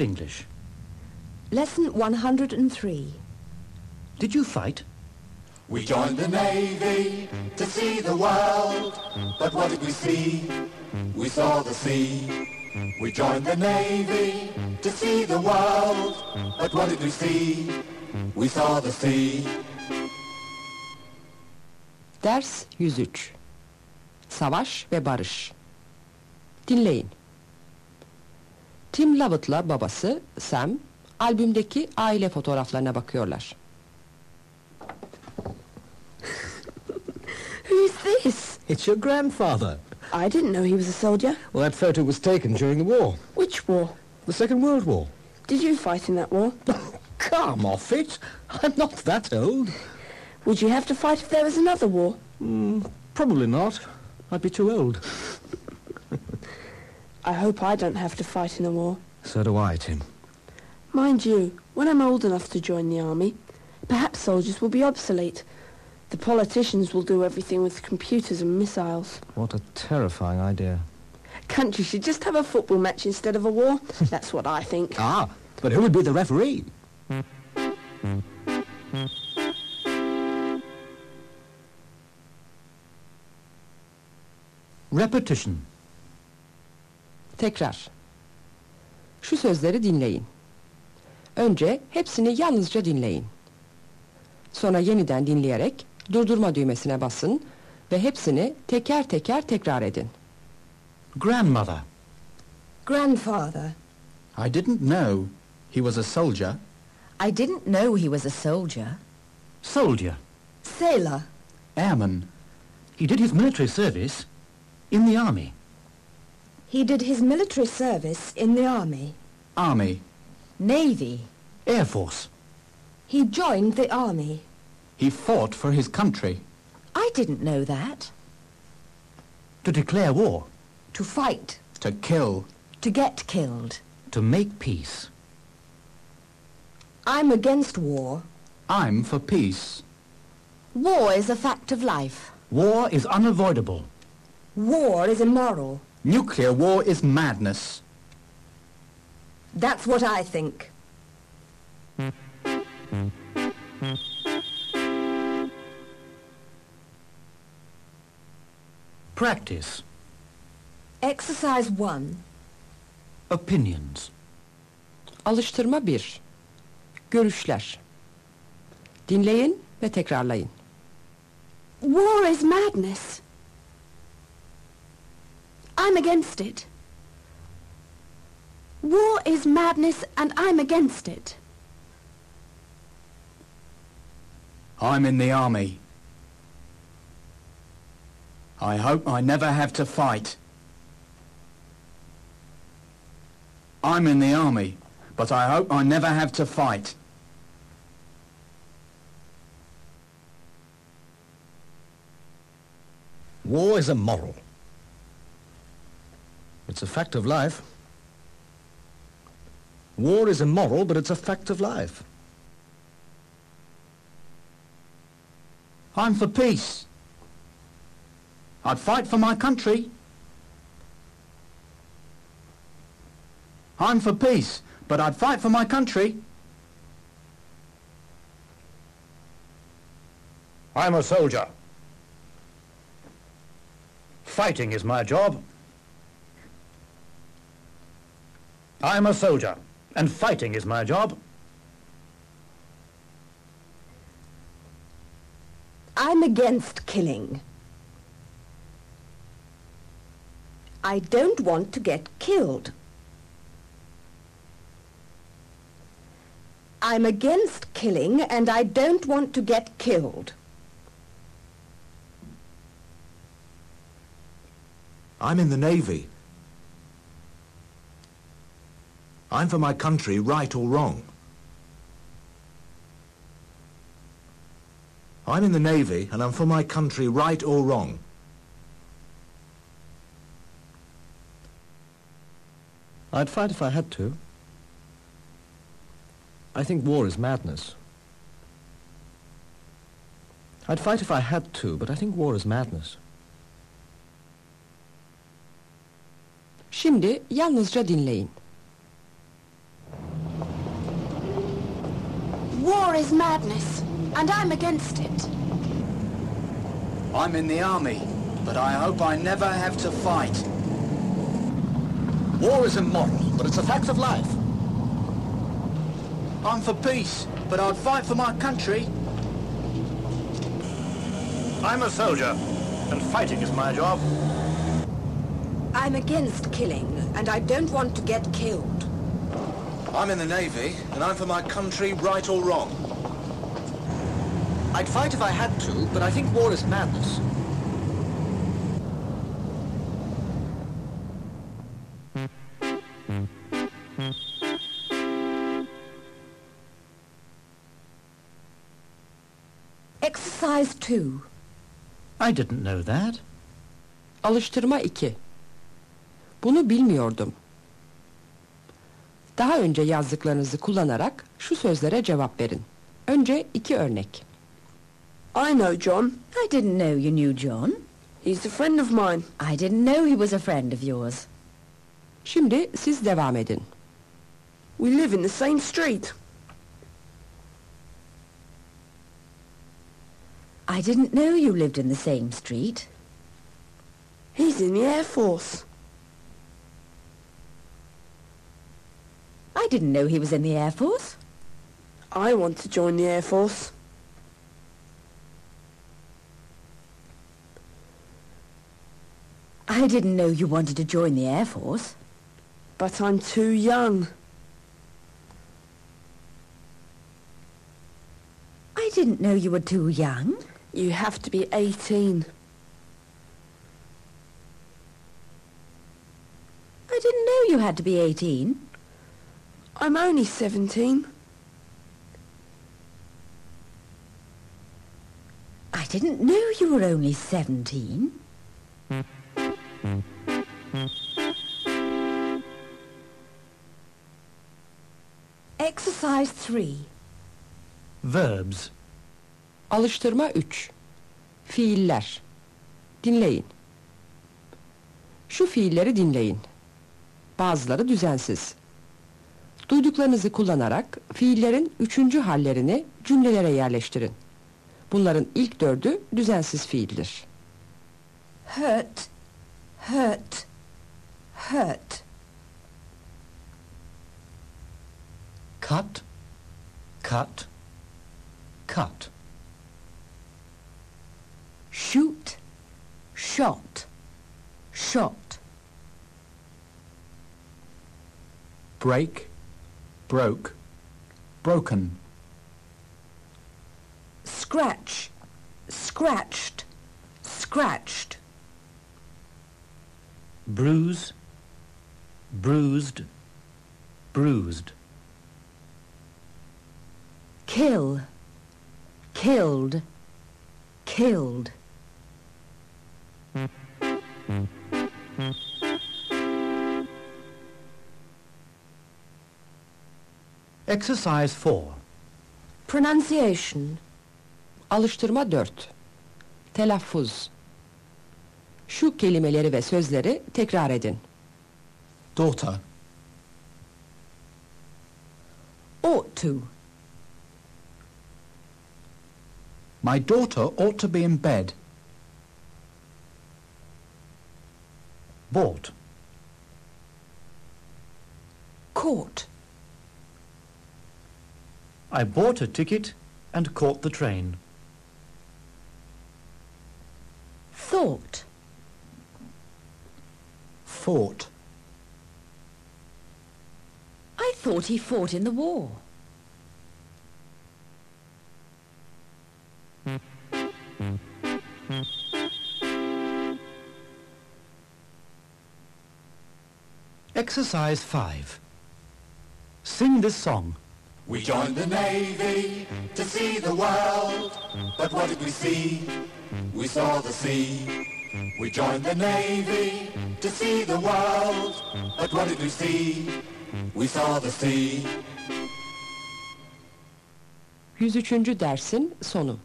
English. Lesson 103. Did you fight? We joined the Navy to see the world, but what did we see? We saw the sea. We joined the Navy to see the world, but what did we see? We saw the sea. Ders 103 Savaş ve Barış Dinleyin. Tim Lovett'la babası Sam, albümdeki aile fotoğraflarına bakıyorlar. Who's this? It's your grandfather. I didn't know he was a soldier. Well, that photo was taken during the war. Which war? The Second World War. Did you fight in that war? Oh, come off it. I'm not that old. Would you have to fight if there was another war? Hmm, probably not. I'd be too old. I hope I don't have to fight in a war. So do I, Tim. Mind you, when I'm old enough to join the army, perhaps soldiers will be obsolete. The politicians will do everything with computers and missiles. What a terrifying idea. Countries should just have a football match instead of a war. That's what I think. Ah, but who would be the referee? Repetition. Tekrar. Şu sözleri dinleyin. Önce hepsini yalnızca dinleyin. Sonra yeniden dinleyerek durdurma düğmesine basın ve hepsini teker teker tekrar edin. Grandmother. Grandfather. I didn't know he was a soldier. I didn't know he was a soldier. Soldier. Sailor. Airman. He did his military service in the army. He did his military service in the army. Army. Navy. Air Force. He joined the army. He fought for his country. I didn't know that. To declare war. To fight. To kill. To get killed. To make peace. I'm against war. I'm for peace. War is a fact of life. War is unavoidable. War is immoral. Nuclear war is madness. That's what I think. Practice. Exercise 1. Opinions. Alıştırma 1. Görüşler. Dinleyin ve tekrarlayın. War is madness. I'm against it. War is madness and I'm against it. I'm in the army. I hope I never have to fight. I'm in the army, but I hope I never have to fight. War is immoral. It's a fact of life. War is immoral, but it's a fact of life. I'm for peace. I'd fight for my country. I'm for peace, but I'd fight for my country. I'm a soldier. Fighting is my job. I'm a soldier, and fighting is my job. I'm against killing. I don't want to get killed. I'm against killing and I don't want to get killed. I'm in the Navy. I'm for my country, right or wrong. I'm in the Navy and I'm for my country, right or wrong. I'd fight if I had to. I think war is madness. I'd fight if I had to, but I think war is madness. Şimdi yalnızca dinleyin. War is madness, and I'm against it. I'm in the army, but I hope I never have to fight. War is immoral, but it's a fact of life. I'm for peace, but I'd fight for my country. I'm a soldier, and fighting is my job. I'm against killing, and I don't want to get killed. I'm in the Navy, and I'm for my country, right or wrong. I'd fight if I had to, but I think war is madness. Exercise 2. I didn't know that. Alıştırma 2. Bunu bilmiyordum. Daha önce yazdıklarınızı kullanarak şu sözlere cevap verin. Önce iki örnek. I know John. I didn't know you knew John. He's a friend of mine. I didn't know he was a friend of yours. Şimdi siz devam edin. We live in the same street. I didn't know you lived in the same street. He's in the Air Force. Didn't know he was in the Air Force. I want to join the Air Force. I didn't know you wanted to join the Air Force. But I'm too young. I didn't know you were too young. You have to be 18. I didn't know you had to be 18. I'm only 17. I didn't know you were only 17. Exercise 3. Verbs. Alıştırma 3. Fiiller. Dinleyin. Şu fiilleri dinleyin. Bazıları düzensiz. Duyduklarınızı kullanarak fiillerin üçüncü hallerini cümlelere yerleştirin. Bunların ilk dördü düzensiz fiildir. Hurt, hurt, hurt. Cut, cut, cut. Shoot, shot, shot. Break, broke, broken. Scratch, scratched, scratched. Bruise, bruised, bruised. Kill, killed, killed. Exercise 4. Pronunciation. Alıştırma 4. Telaffuz. Şu kelimeleri ve sözleri tekrar edin. Daughter, Ought to. my daughter ought to be in bed. Bought. Caught. I bought a ticket and caught the train. Thought. Fought. I thought he fought in the war. Exercise 5. Sing this song. We joined the Navy to see the world, but what did we see? We saw the sea. We joined the Navy to see the world, but what did we see? We saw the sea. 103. dersin sonu.